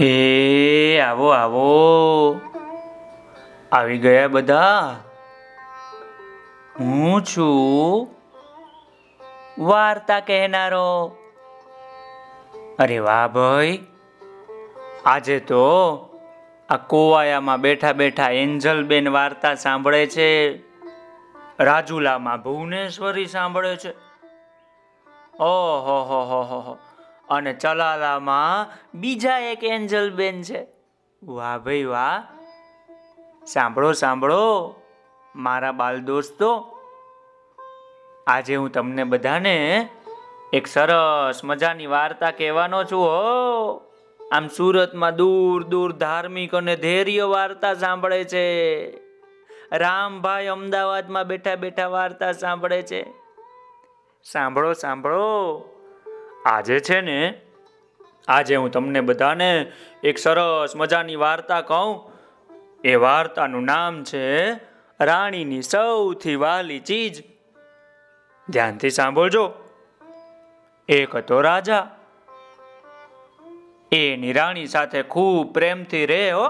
એ, આવો આવો. આવી ગયા બધા? હું છું? વાર્તા કહેનારો. અરે વાહ ભાઈ. આજે તો આ કોવાયામાં બેઠા બેઠા એન્જલ બેન વાર્તા સાંભળે છે. રાજુલામાં ભુવનેશ્વરી સાંભળે છે. ઓહો, હો હો હો હો. અને ચલાલામાં બીજા એક એન્જલ બેન છે. વાહ ભાઈ વાહ. સાંભળો સાંભળો. મારા બાલ દોસ્તો, આજે હું તમને બધાને એક સરસ મજાની વાર્તા કહેવાનો છું હો. આમ સુરતમાં દૂર દૂર ધાર્મિક અને ધૈર્ય વાર્તા સાંભળે છે. રામભાઈ અમદાવાદમાં બેઠા બેઠા વાર્તા સાંભળે છે. સાંભળો સાંભળો. આજે છે ને, આજે હું તમને બધાને એક સરસ મજાની વાર્તા કહું. એ વાર્તાનું નામ છે, રાણીની સૌથી વાલી ચીજ. ધ્યાનથી સાંભળજો. એક હતો રાજા. એની રાણી સાથે ખૂબ પ્રેમથી રહે હો.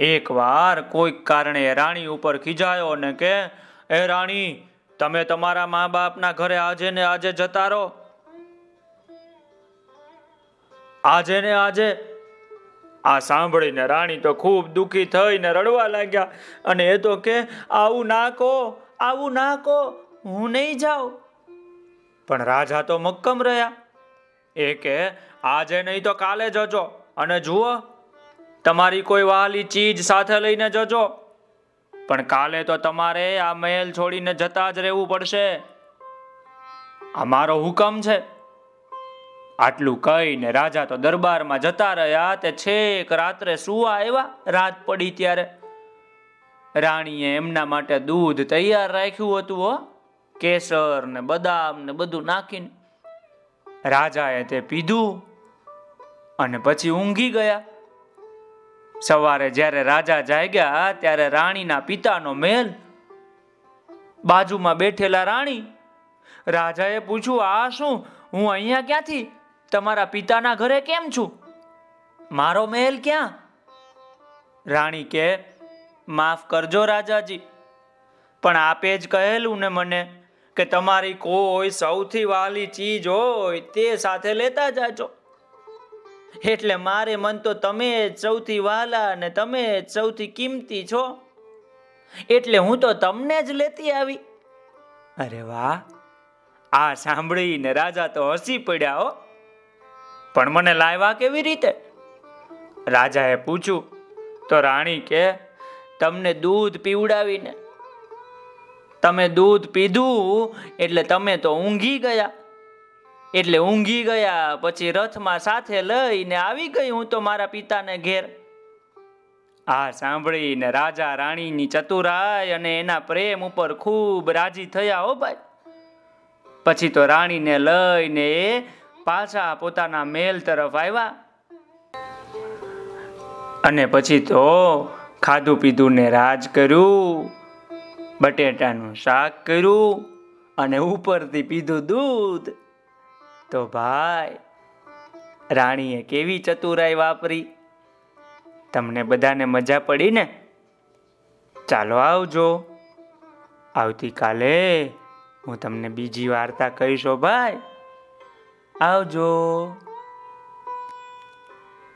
એકવાર કોઈક કારણે રાણી ઉપર ખીજાયો ને કે, એ રાણી તમે તમારા મા બાપના ઘરે આજે ને આજે જતા રહો. આજે ને આજે આ સાંભળીને રાણી તો ખૂબ દુઃખી થઈને રડવા લાગ્યા અને એ તો કે, આવું ના કહો, આવું ના કહો, હું નહીં જાઉં. પણ રાજા તો મક્કમ રહ્યા. એ કે, આજે નહીં તો કાલે જજો અને જુઓ, તમારી કોઈ વાલી ચીજ સાથે લઈને જજો. પણ કાલે તો તમારે આ મહેલ છોડીને જતા જ રહેવું પડશે. આ મારો હુકમ છે. આટલું કહીને રાજા તો દરબારમાં જતા રહ્યા તે છેક રાત્રે સુવા આવ્યા, રાત પડી ત્યારે. રાણીએ એમના માટે દૂધ તૈયાર રાખ્યું હતું હો, કેસર ને બદામ ને બધું નાખીને. રાજાએ તે પીધું અને પછી ઊંઘી ગયા. સવારે જ્યારે રાજા જાગ્યા, ત્યારે રાણીના પિતાનો મહેલ બાજુમાં બેઠેલા રાણી, રાજાએ પૂછ્યું, આ શું? હું અહીંયા ક્યાંથી? તમારા પિતાના ઘરે કેમ છું? મારો મહેલ ક્યાં? રાણી કે, માફ કરજો રાજાજી, પણ આપે જ કહેલું ને મને કે તમારી કોઈ સૌથી વાલી ચીજ હોય તે સાથે લેતા જાજો. એટલે મારે મન તો તમે સૌથી વાલા ને તમે સૌથી કિંમતી છો. એટલે હું તો તમને જ લેતી આવી. અરે વાહ, આ સાંભળીને રાજા તો હસી પડ્યા હો. પણ મને લાવ્યા કેવી રીતે? રાજાએ પૂછ્યું, તો રાણી કે, તમને દૂધ પીવડાવીને. તમે દૂધ પીધું, એટલે તમે તો ઊંઘી ગયા. એટલે ઊંઘી ગયા, પછી રથમાં સાથે લઈને આવી ગઈ હું તો મારા પિતાને ઘેર. આ સાંભળીને રાજા રાણીની ચતુરાય અને એના પ્રેમ ઉપર ખૂબ રાજી થયા હો ભાઈ. પછી તો રાણીને લઈને પાછા પોતાના મેલ તરફ આવ્યા. અને પછી તો ખાધું પીધું ને રાજ કર્યું, બટેટાનું શાક કર્યું અને ઉપરથી પીધું દૂધ. તો ભાઈ, રાણીએ કેવી ચતુરાઈ વાપરી? તમને બધાને મજા પડી ને? ચાલો આવજો. આવતીકાલે હું તમને બીજી વાર્તા કહીશો ભાઈ. આવજો.